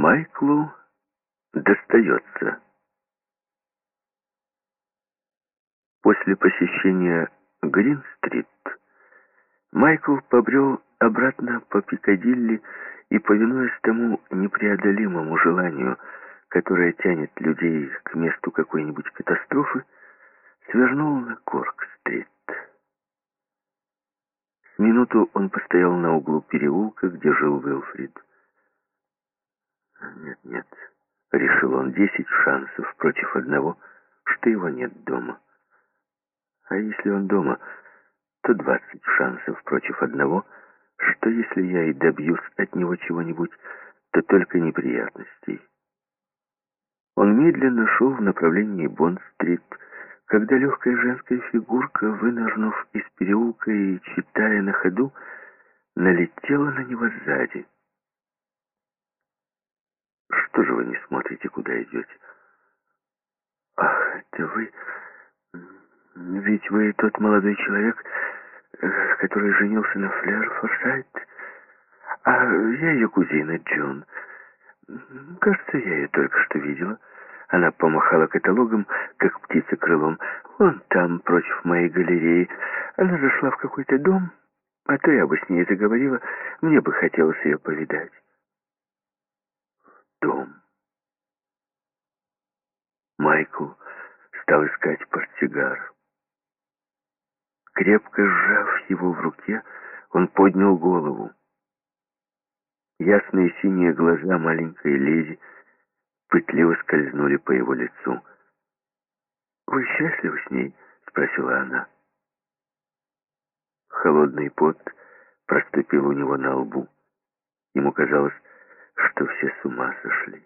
Майклу достается. После посещения Грин-стрит Майкл побрел обратно по Пикадилли и, повинуясь тому непреодолимому желанию, которое тянет людей к месту какой-нибудь катастрофы, свернул на Корк-стрит. Минуту он постоял на углу переулка, где жил Уилфрид. «Нет, нет», — решил он, — «десять шансов против одного, что его нет дома. А если он дома, то двадцать шансов против одного, что если я и добьюсь от него чего-нибудь, то только неприятностей». Он медленно шел в направлении Бонд-стрит, когда легкая женская фигурка, вынырнув из переулка и читая на ходу, налетела на него сзади. «Что же вы не смотрите, куда идете?» «Ах, это вы... Ведь вы тот молодой человек, э, который женился на Флер Форсайт. А я ее кузина Джон. Кажется, я ее только что видела». Она помахала каталогом, как птица крылом. Вон там, против моей галереи. Она зашла в какой-то дом, а то я бы с ней заговорила. Мне бы хотелось ее повидать. Дом. Майкл стал искать портсигар. Крепко сжав его в руке, он поднял голову. Ясные синие глаза маленькой леди пытливо скользнули по его лицу. «Вы счастливы с ней?» — спросила она. Холодный пот проступил у него на лбу. Ему казалось, что все с ума сошли.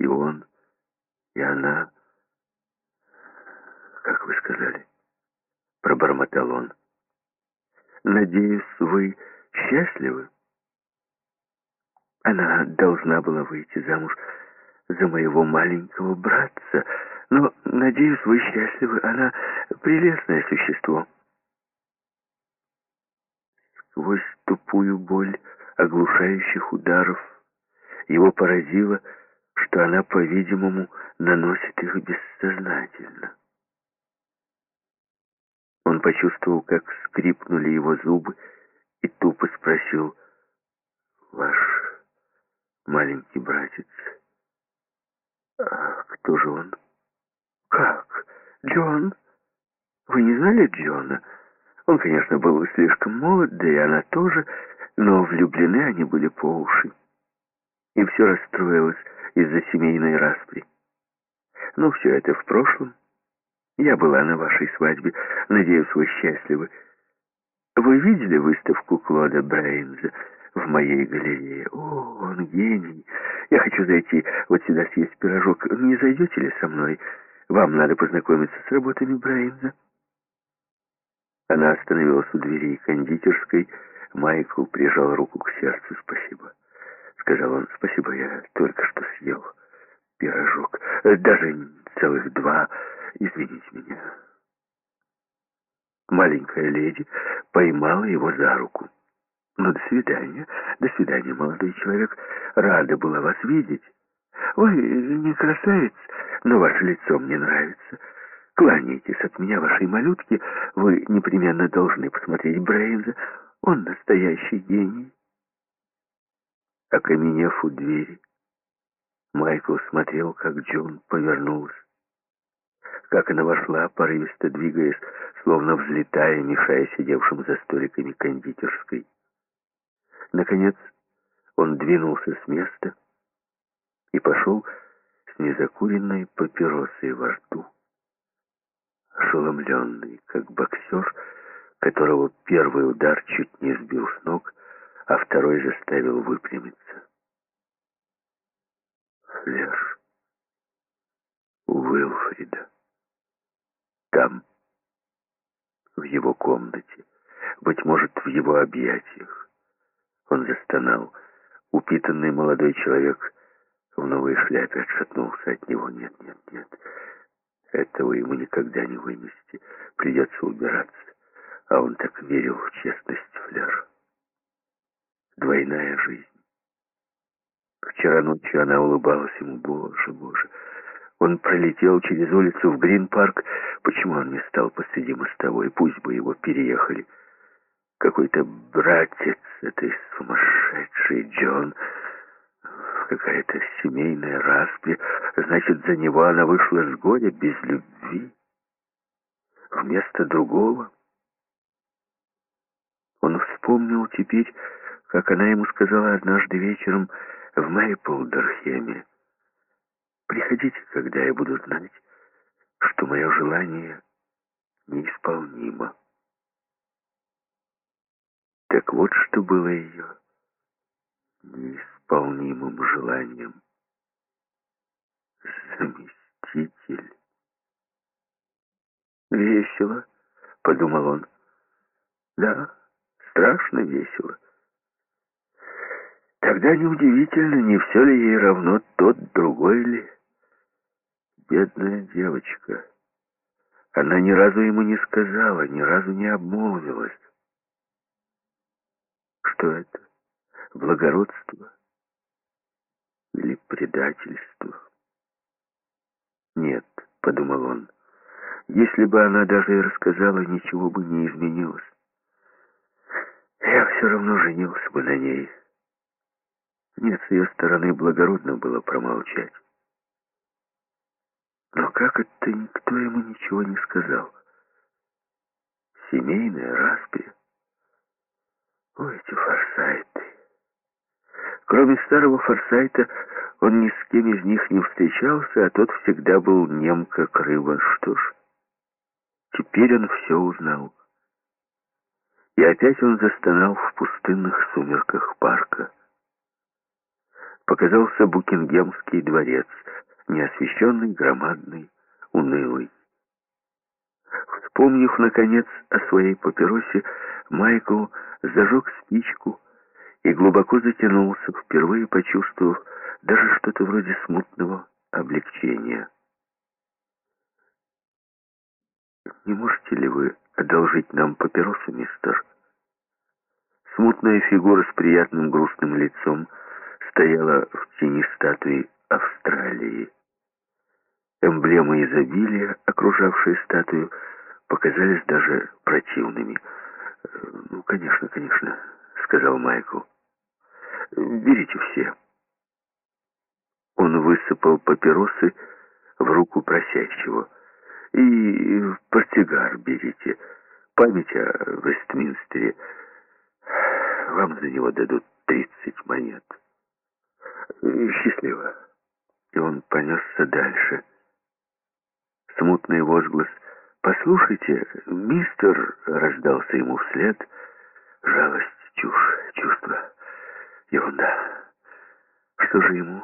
И он, и она... «Как вы сказали?» — пробормотал он. «Надеюсь, вы счастливы?» Она должна была выйти замуж за моего маленького братца. Но, надеюсь, вы счастливы. Она прелестное существо. Сквозь тупую боль оглушающих ударов его поразило, что она, по-видимому, наносит их бессознательно. Он почувствовал, как скрипнули его зубы, и тупо спросил, «Ваш маленький братец а кто же он? Как? Джон? Вы не знали Джона? Он, конечно, был слишком молод, да и она тоже, но влюблены они были по уши. И все расстроилось из-за семейной распри. Ну, все это в прошлом. Я была на вашей свадьбе. Надеюсь, вы счастливы. Вы видели выставку Клода Брейнза? в моей галерее. О, он гений. Я хочу зайти вот сюда съесть пирожок. Не зайдете ли со мной? Вам надо познакомиться с работами Брайнза. Она остановилась у двери кондитерской. Майкл прижал руку к сердцу. «Спасибо», — сказал он. «Спасибо, я только что съел пирожок. Даже целых два. Извините меня». Маленькая леди поймала его за руку. Ну, до свидания. До свидания, молодой человек. Рада была вас видеть. Вы не красавец, но ваше лицо мне нравится. Кланяйтесь от меня вашей малютке. Вы непременно должны посмотреть Брейнза. Он настоящий гений. Окаменев у двери, Майкл смотрел, как Джон повернулась. Как она вошла, порывисто двигаясь, словно взлетая, мешая сидевшим за столиками кондитерской. Наконец он двинулся с места и пошел с незакуренной папиросой во рту. Ошеломленный, как боксер, которого первый удар чуть не сбил с ног, а второй заставил выпрямиться. Флеш Уилфрида. Там, в его комнате, быть может, в его объятиях. Он застонал. Упитанный молодой человек в новой шляпе отшатнулся от него. Нет, нет, нет. Этого ему никогда не вынести. Придется убираться. А он так верил в честность Фляж. Двойная жизнь. Вчера ночью она улыбалась ему. Боже, боже. Он пролетел через улицу в Грин-парк. Почему он не стал посреди мостовой? Пусть бы его переехали. Какой-то братец этой сумасшедшей Джон. Какая-то семейная распри. Значит, за него она вышла с горя без любви. Вместо другого. Он вспомнил теперь, как она ему сказала однажды вечером в Мейплдорхеме. «Приходите, когда я буду знать, что мое желание неисполнимо». Так вот, что было ее неисполнимым желанием. Заместитель. «Весело», — подумал он. «Да, страшно весело». Тогда неудивительно, не все ли ей равно, тот другой ли. Бедная девочка. Она ни разу ему не сказала, ни разу не обмолвилась. Что это? Благородство? Или предательство? Нет, подумал он, если бы она даже и рассказала, ничего бы не изменилось. Я все равно женился бы на ней. Нет, с ее стороны благородно было промолчать. Но как это никто ему ничего не сказал? Семейная распри. О, эти форсайты. Кроме старого форсайта, он ни с кем из них не встречался, а тот всегда был нем, как рыба. Что ж, теперь он все узнал. И опять он застонал в пустынных сумерках парка показался Букингемский дворец, неосвещенный, громадный, унылый. Вспомнив, наконец, о своей папиросе, Майкл зажег спичку и глубоко затянулся, впервые почувствовав даже что-то вроде смутного облегчения. «Не можете ли вы одолжить нам папиросу, мистер?» Смутная фигура с приятным грустным лицом — стояла в тени статуи Австралии. Эмблемы изобилия, окружавшие статую, показались даже противными. «Ну, конечно, конечно», — сказал Майкл. «Берите все». Он высыпал папиросы в руку просящего. «И портсигар берите. Память о Вестминстере. Вам за него дадут тридцать монет». Счастливо. И он понесся дальше. Смутный возглас «Послушайте, мистер!» раздался ему вслед. Жалость, чушь, чувство, ерунда. Что же ему?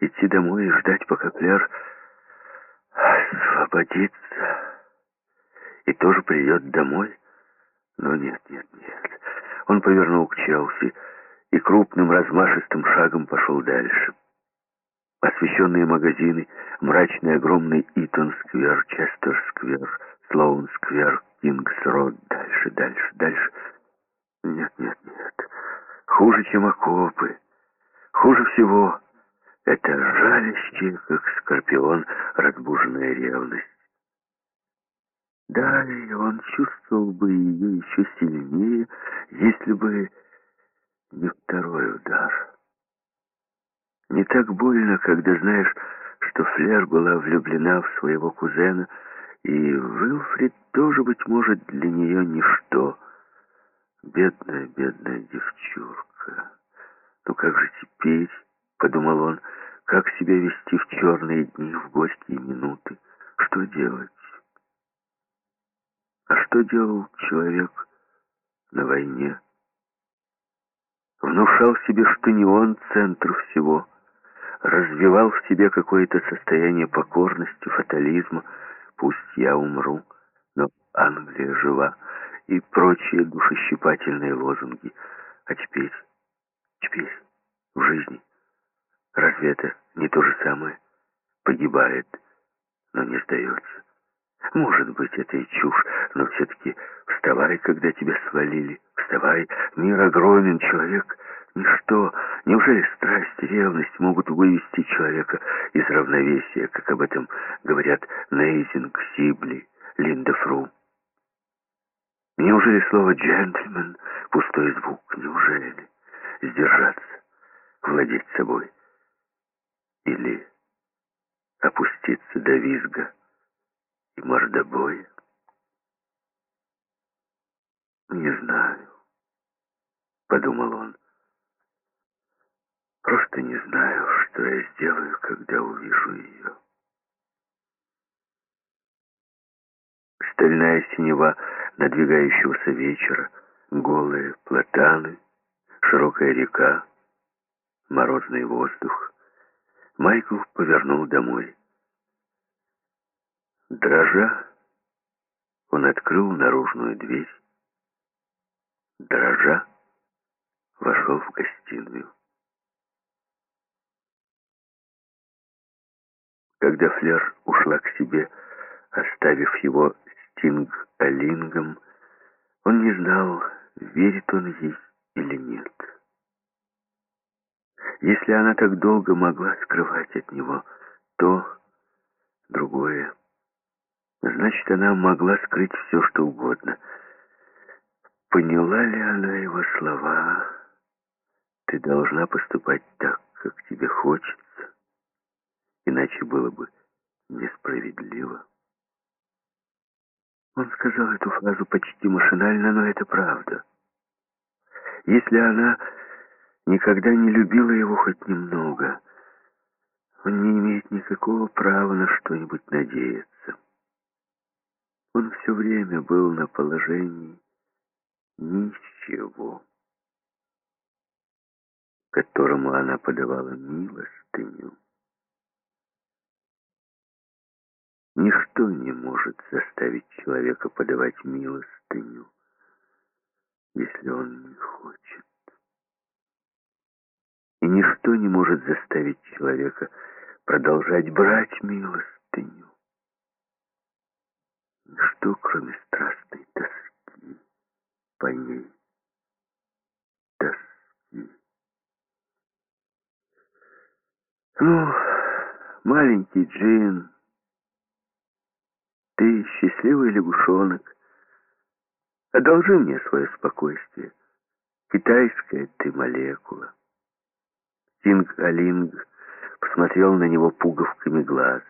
Идти домой и ждать, пока Клер освободится и тоже придет домой? Но нет, нет, нет. Он повернул к Челси и крупным размашистым шагом пошел дальше. Освещенные магазины, мрачный огромный Итон-сквер, Честер-сквер, Слоун-сквер, Кингс-род, дальше, дальше, дальше. Нет, нет, нет. Хуже, чем окопы. Хуже всего это жалящая, как скорпион, разбуженная ревность. Да, и он чувствовал бы ее еще сильнее, если бы не второй удар. Не так больно, когда знаешь, что Флер была влюблена в своего кузена, и Вилфрид тоже, быть может, для нее ничто. Бедная, бедная девчурка. Ну как же теперь, подумал он, как себя вести в черные дни, в горькие минуты? Что делать? А что делал человек на войне? Внушал себе, что не он центр всего, развивал в себе какое-то состояние покорности, фатализма, пусть я умру, но Англия жива, и прочие душещипательные лозунги. А теперь, теперь, в жизни, разве это не то же самое? Погибает, но не сдается. Может быть, это и чушь, но все-таки вставай, когда тебя свалили. Вставай, мир огромен, человек — ничто, Неужели страсть и ревность могут вывести человека из равновесия, как об этом говорят Нейзинг, Сибли, Линда Фру? Неужели слово «джентльмен» — пустой звук? Неужели сдержаться, владеть собой? Или опуститься до визга и мордобоя? «Не знаю», — подумал он. «Просто не знаю, что я сделаю, когда увижу ее». Стальная синева надвигающегося вечера, голые платаны, широкая река, морозный воздух. Майкл повернул домой. Дрожа, он открыл наружную дверь дрожа, вошел в гостиную. Когда Флер ушла к себе, оставив его стинг-алингом, он не знал, верит он ей или нет. Если она так долго могла скрывать от него то, другое, значит, она могла скрыть все, что угодно — Поняла ли она его слова? Ты должна поступать так, как тебе хочется, иначе было бы несправедливо. Он сказал эту фразу почти машинально, но это правда. Если она никогда не любила его хоть немного, он не имеет никакого права на что-нибудь надеяться. Он все время был на положении ничего, которому она подавала милостыню. Ничто не может заставить человека подавать милостыню, если он не хочет. И ничто не может заставить человека продолжать брать милостыню. Ничто, кроме страстной тоски по ней тоски. Ну, маленький Джин, ты счастливый лягушонок. Одолжи мне свое спокойствие. Китайская ты молекула. Тинг-а-Линг посмотрел на него пуговками глаз.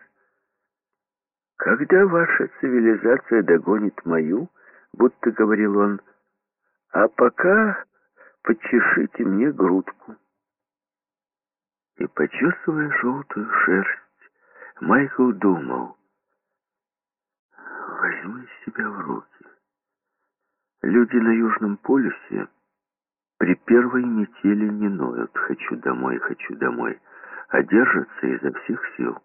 «Когда ваша цивилизация догонит мою, — будто говорил он, — а пока почешите мне грудку. И, почесывая желтую шерсть, Майкл думал, возьми себя в руки. Люди на Южном полюсе при первой метели не ноют «хочу домой, хочу домой», а держатся изо всех сил.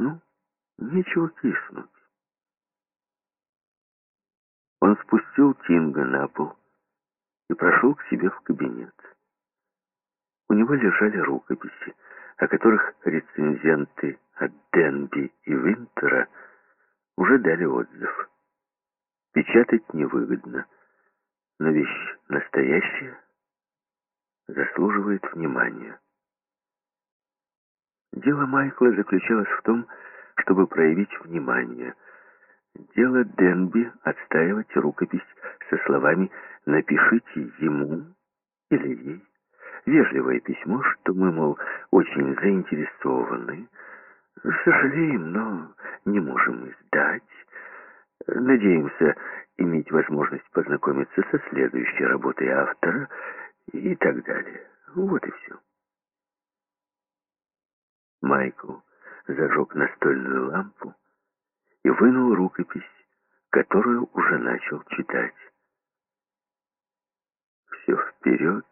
Ну, нечего киснуть. Он спустил Тинга на пол и прошел к себе в кабинет. У него лежали рукописи, о которых рецензенты от Денби и Винтера уже дали отзыв. Печатать невыгодно, но вещь настоящая заслуживает внимания. Дело Майкла заключалось в том, чтобы проявить внимание – Дело Денби отстаивать рукопись со словами «напишите ему или ей» вежливое письмо, что мы, мол, очень заинтересованы, сожалеем, но не можем издать, надеемся иметь возможность познакомиться со следующей работой автора и так далее. Вот и все. Майкл зажег настольную лампу, и вынул рукопись, которую уже начал читать. Все вперед,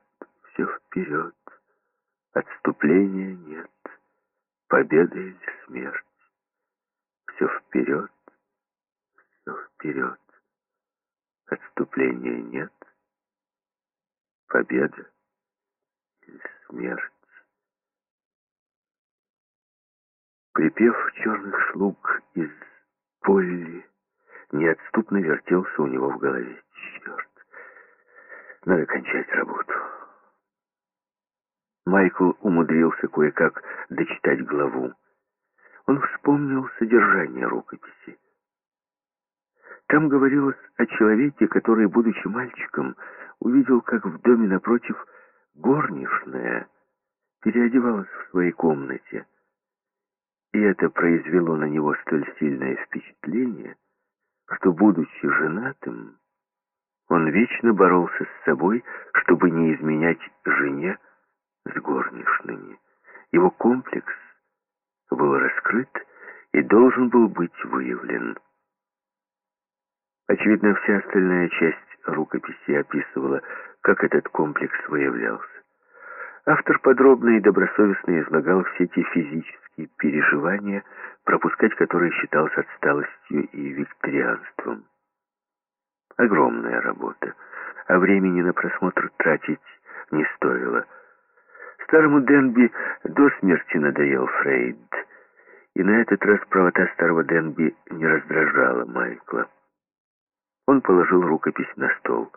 все вперед, отступления нет, победа или смерть. Все вперед, все вперед, отступления нет, победа или смерть. Припев черных слуг из Полли неотступно вертелся у него в голове. Черт, надо кончать работу. Майкл умудрился кое-как дочитать главу. Он вспомнил содержание рукописи. Там говорилось о человеке, который, будучи мальчиком, увидел, как в доме напротив горничная переодевалась в своей комнате. И это произвело на него столь сильное впечатление, что, будучи женатым, он вечно боролся с собой, чтобы не изменять жене с горничными. Его комплекс был раскрыт и должен был быть выявлен. Очевидно, вся остальная часть рукописи описывала, как этот комплекс выявлялся. Автор подробно и добросовестно излагал все те физические переживания, пропускать которые считалось отсталостью и викторианством. Огромная работа, а времени на просмотр тратить не стоило. Старому Денби до смерти надоел Фрейд, и на этот раз правота старого Денби не раздражала Майкла. Он положил рукопись на стол.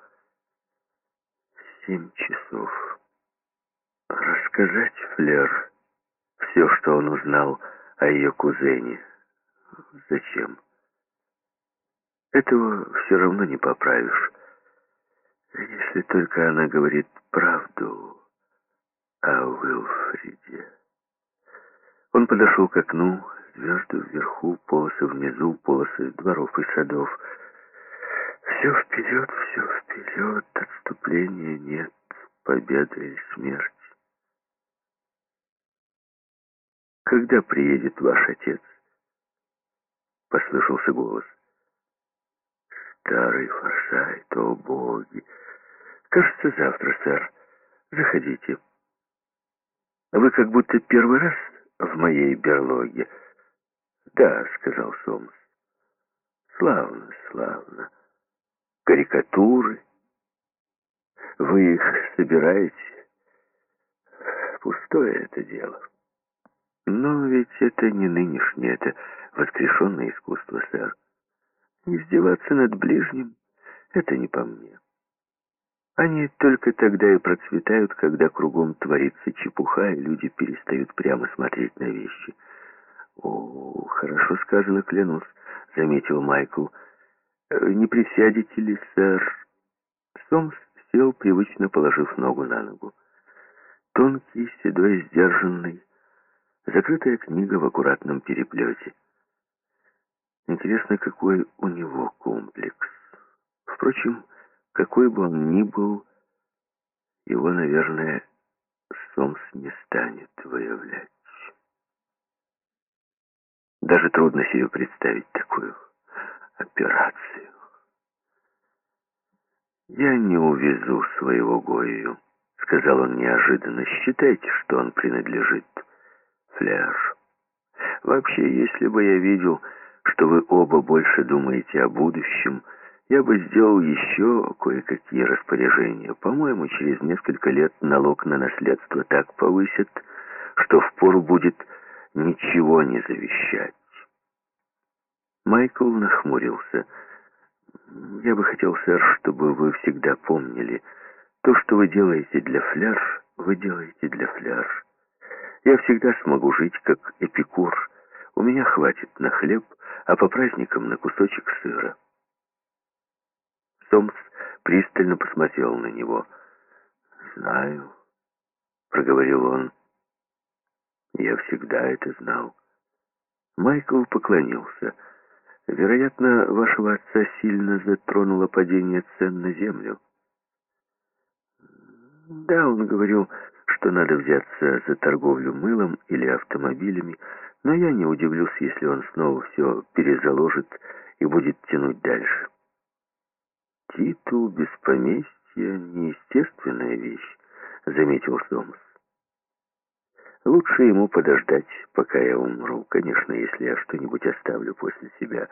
Семь часов. Рассказать Флер все, что он узнал о ее кузене. Зачем? Этого все равно не поправишь. Если только она говорит правду о Уилфриде. Он подошел к окну, звезды вверху, полосы внизу, полосы дворов и садов — все вперед, все вперед, отступления нет, победа или смерть. Когда приедет ваш отец? Послышался голос. Старый форсайт, о боги! Кажется, завтра, сэр. Заходите. Вы как будто первый раз в моей берлоге. Да, сказал Сомс. Славно, славно карикатуры. Вы их собираете? Пустое это дело. Но ведь это не нынешнее, это воскрешенное искусство, сэр. Издеваться над ближним — это не по мне. Они только тогда и процветают, когда кругом творится чепуха, и люди перестают прямо смотреть на вещи. «О, хорошо сказано, клянусь», — заметил Майкл, — Э, «Не присядете ли, сэр?» Сомс сел, привычно положив ногу на ногу. Тонкий, седой, сдержанный, закрытая книга в аккуратном переплете. Интересно, какой у него комплекс. Впрочем, какой бы он ни был, его, наверное, Сомс не станет выявлять. Даже трудно себе представить такую операцию. «Я не увезу своего Гою», — сказал он неожиданно. «Считайте, что он принадлежит Фляж. Вообще, если бы я видел, что вы оба больше думаете о будущем, я бы сделал еще кое-какие распоряжения. По-моему, через несколько лет налог на наследство так повысит, что впору будет ничего не завещать. Майкл нахмурился. «Я бы хотел, сэр, чтобы вы всегда помнили, то, что вы делаете для фляж, вы делаете для фляж. Я всегда смогу жить, как эпикур. У меня хватит на хлеб, а по праздникам на кусочек сыра». Сомс пристально посмотрел на него. «Знаю», — проговорил он. «Я всегда это знал». Майкл поклонился. Вероятно, вашего отца сильно затронуло падение цен на землю. Да, он говорил, что надо взяться за торговлю мылом или автомобилями, но я не удивлюсь, если он снова все перезаложит и будет тянуть дальше. Титул без поместья — неестественная вещь, заметил Сомс. Лучше ему подождать, пока я умру, конечно, если я что-нибудь оставлю после себя.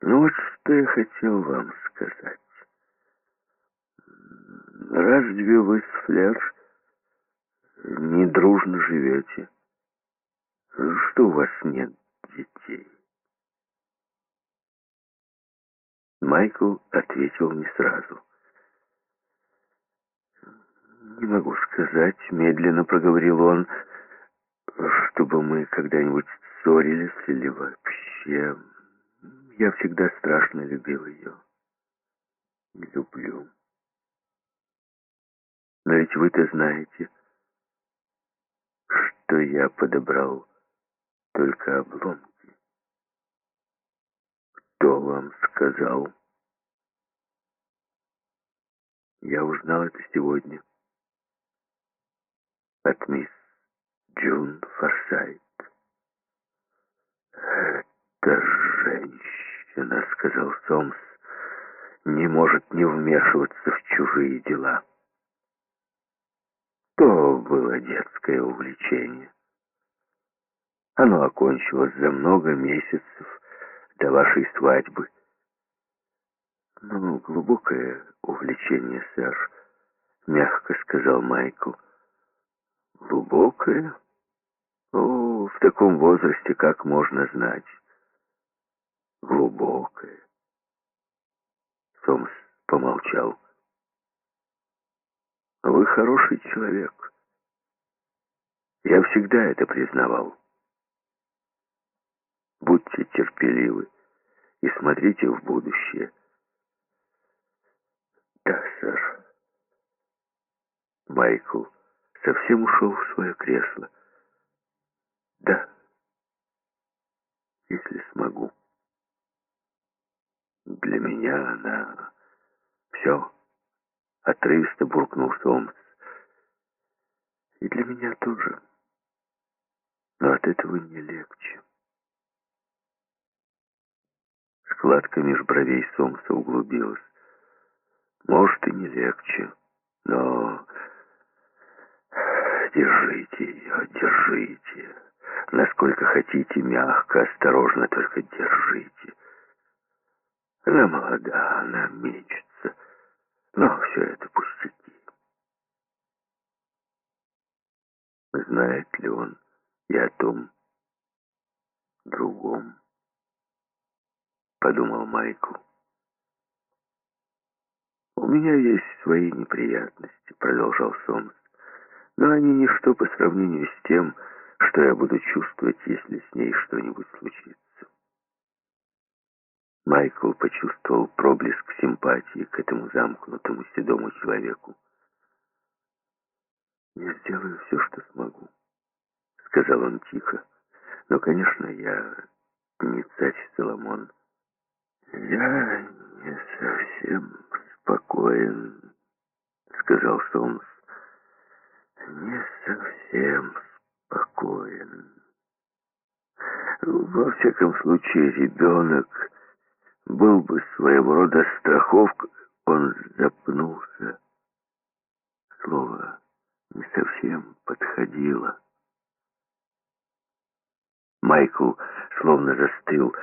Но вот что я хотел вам сказать. Разве вы с Фляж не дружно живете? Что у вас нет детей? Майкл ответил не сразу. «Не могу сказать», — медленно проговорил он, «чтобы мы когда-нибудь ссорились или вообще. Я всегда страшно любил ее. Люблю. Но ведь вы-то знаете, что я подобрал только обломки. Кто вам сказал?» Я узнал это сегодня от мисс Джун Форсайт. «Эта женщина, — сказал Сомс, — не может не вмешиваться в чужие дела. Было детское увлечение. Оно окончилось за много месяцев до вашей свадьбы. Ну, глубокое увлечение, сэр, — мягко сказал Майкл. Глубокое? О, в таком возрасте как можно знать? Глубокое. Сомс помолчал. Вы хороший человек. Я всегда это признавал. Будьте терпеливы и смотрите в будущее. Да, сэр. Майкл совсем ушел в свое кресло. Да, если смогу. Для меня она все, отрывисто буркнул Сомс. И для меня тоже. Но от этого не легче. Складка меж бровей Сомса углубилась. Может, и не легче, но Держите ее, держите. Насколько хотите, мягко, осторожно, только держите. Она молода, она мечется, но все это пустяки. Знает ли он и о том другом? Подумал Майкл. «У меня есть свои неприятности», — продолжал Сомс. Но они ничто по сравнению с тем, что я буду чувствовать, если с ней что-нибудь случится. Майкл почувствовал проблеск симпатии к этому замкнутому седому человеку. «Я сделаю все, что смогу», — сказал он тихо. «Но, конечно, я не царь Соломон. Я не совсем спокоен», — сказал Сомс не совсем спокоен. Во всяком случае, ребенок был бы своего рода страховкой. Он запнулся. Слово не совсем подходило. Майкл словно застыл.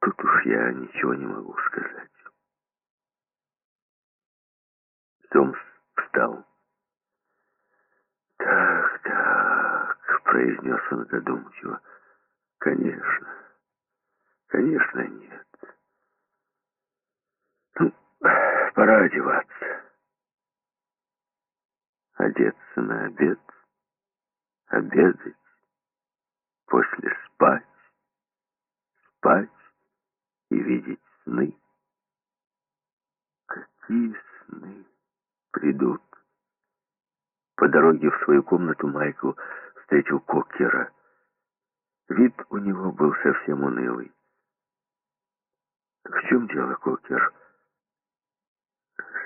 Тут уж я ничего не могу сказать. Томс встал. «Так, так», — произнес он задумчиво. «Конечно, конечно нет. Ну, пора одеваться. Одеться на обед, обедать, после спать, спать и видеть сны. Какие сны придут по дороге в свою комнату Майкл встретил Кокера. Вид у него был совсем унылый. «В чем дело, Кокер?»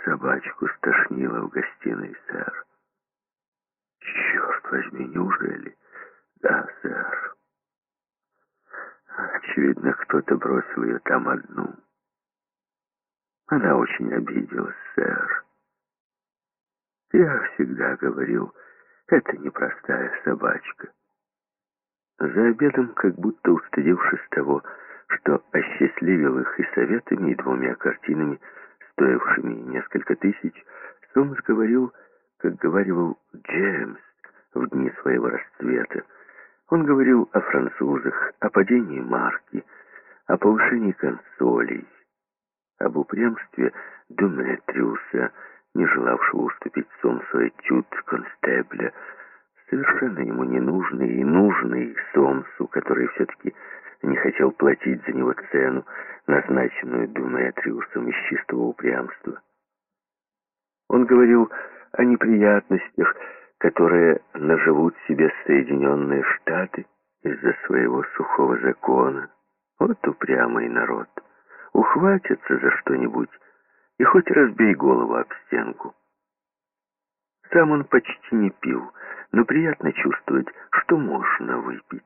«Собачку стошнило в гостиной, сэр». «Черт возьми, неужели?» «Да, сэр». Очевидно, кто-то бросил ее там одну. Она очень обиделась, сэр. Я всегда говорил, это непростая собачка. За обедом, как будто устыдившись того, что осчастливил их и советами, и двумя картинами, стоившими несколько тысяч, Сомс говорил, как говорил Джеймс в дни своего расцвета. Он говорил о французах, о падении марки, о повышении консолей, об упрямстве Думетриуса не желавшего уступить Сомсу этюд констебля, совершенно ему ненужный и нужный Сомсу, который все-таки не хотел платить за него цену, назначенную Думетриусом из чистого упрямства. Он говорил о неприятностях, которые наживут себе Соединенные Штаты из-за своего сухого закона. Вот упрямый народ. Ухватятся за что-нибудь и хоть разбей голову об стенку. Сам он почти не пил, но приятно чувствовать, что можно выпить.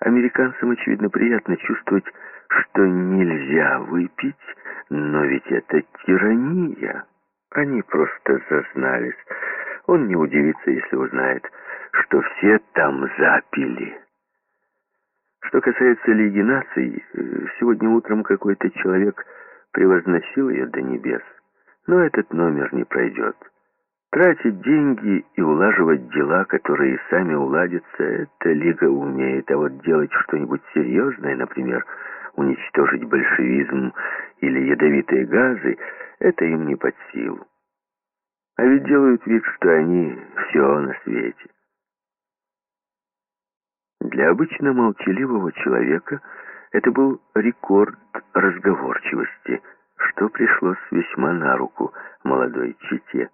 Американцам, очевидно, приятно чувствовать, что нельзя выпить, но ведь это тирания. Они просто зазнались. Он не удивится, если узнает, что все там запили. Что касается Лиги наций, сегодня утром какой-то человек превозносил ее до небес. Но этот номер не пройдет. Тратить деньги и улаживать дела, которые сами уладятся, эта лига умеет. А вот делать что-нибудь серьезное, например, уничтожить большевизм или ядовитые газы, это им не под силу. А ведь делают вид, что они все на свете. Для обычно молчаливого человека это был рекорд разговорчивости, что пришлось весьма на руку молодой чите.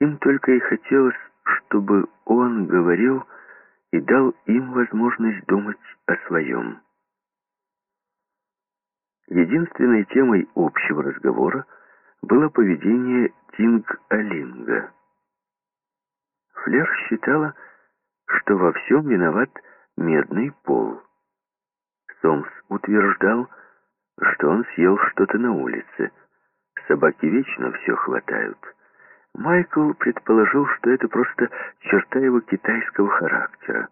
Им только и хотелось, чтобы он говорил и дал им возможность думать о своем. Единственной темой общего разговора было поведение Тинг-Алинга. Флер считала, что во всем виноват медный пол. Сомс утверждал, что он съел что-то на улице. Собаки вечно все хватают. Майкл предположил, что это просто черта его китайского характера.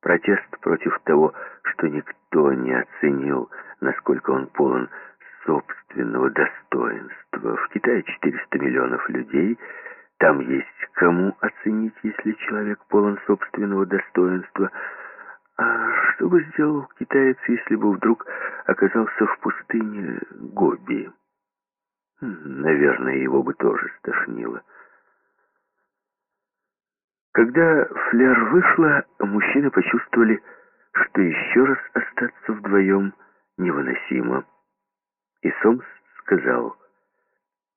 Протест против того, что никто не оценил, насколько он полон собственного достоинства. В Китае 400 миллионов людей, там есть кому оценить, если человек полон собственного достоинства. А что бы сделал китаец, если бы вдруг оказался в пустыне Гоби? Наверное, его бы тоже стошнило. Когда Флер вышла, мужчины почувствовали, что еще раз остаться вдвоем невыносимо. И Сомс сказал,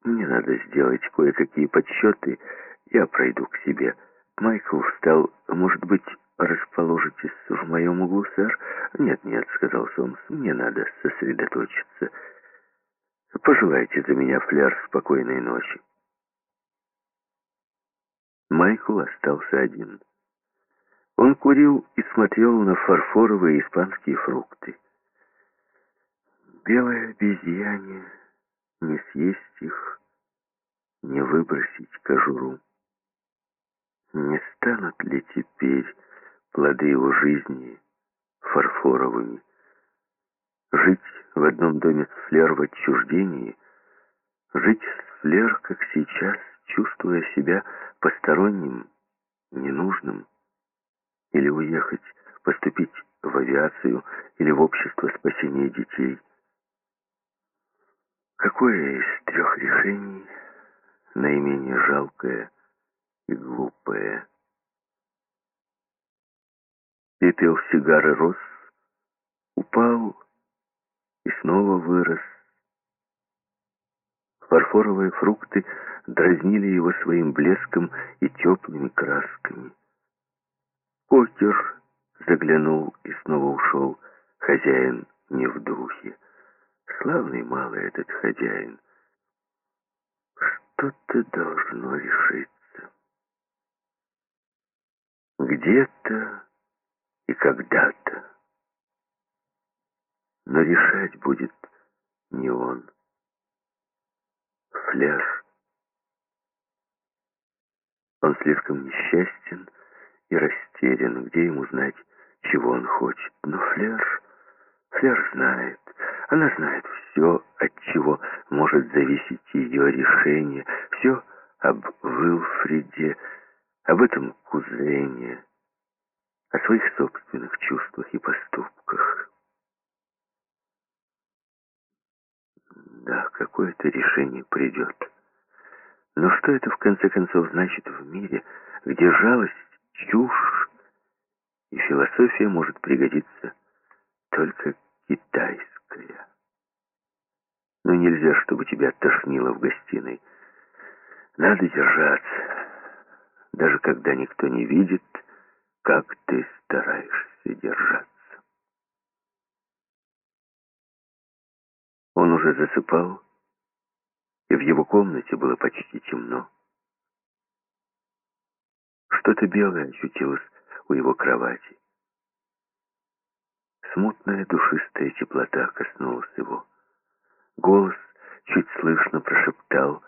«Мне надо сделать кое-какие подсчеты, я пройду к себе». Майкл встал, «Может быть, расположитесь в моем углу, сэр?» «Нет-нет», — сказал Сомс, — «мне надо сосредоточиться». Пожелайте за меня, Фляр, спокойной ночи. Майкл остался один. Он курил и смотрел на фарфоровые испанские фрукты. Белое обезьяне, не съесть их, не выбросить кожуру. Не станут ли теперь плоды его жизни фарфоровыми? Жить в одном доме с Флер в отчуждении, жить с Флер, как сейчас, чувствуя себя посторонним, ненужным, или уехать, поступить в авиацию или в общество спасения детей. Какое из трех решений наименее жалкое и глупое? Пепел сигары рос, упал и снова вырос. Фарфоровые фрукты дразнили его своим блеском и теплыми красками. Кокер заглянул и снова ушел. Хозяин не в духе. Славный малый этот хозяин. Что-то должно решиться. Где-то и когда-то но решать будет не он. Фляж. Он слишком несчастен и растерян, где ему знать, чего он хочет. Но Фляж, Фляж знает, она знает все, от чего может зависеть ее решение, все об Уилфриде, об этом кузене, о своих собственных чувствах и поступках. Да, какое-то решение придет. Но что это в конце концов значит в мире, где жалость — чушь, и философия может пригодиться только китайская? Но нельзя, чтобы тебя тошнило в гостиной. Надо держаться, даже когда никто не видит, как ты стараешься держаться. Он уже засыпал, и в его комнате было почти темно. Что-то белое очутилось у его кровати. Смутная душистая теплота коснулась его. Голос чуть слышно прошептал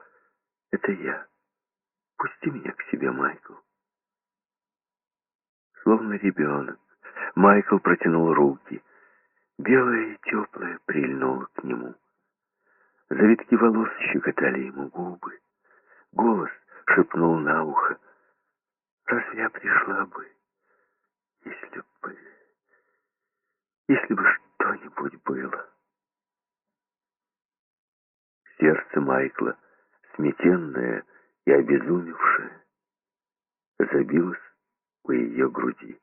«Это я. Пусти меня к себе, Майкл». Словно ребенок, Майкл протянул руки. Белое и теплое прильнуло к нему. Завитки волос щекотали ему губы. Голос шепнул на ухо. «Разве я пришла бы, если бы... если бы что-нибудь было?» Сердце Майкла, сметенное и обезумевшее, забилось у ее груди.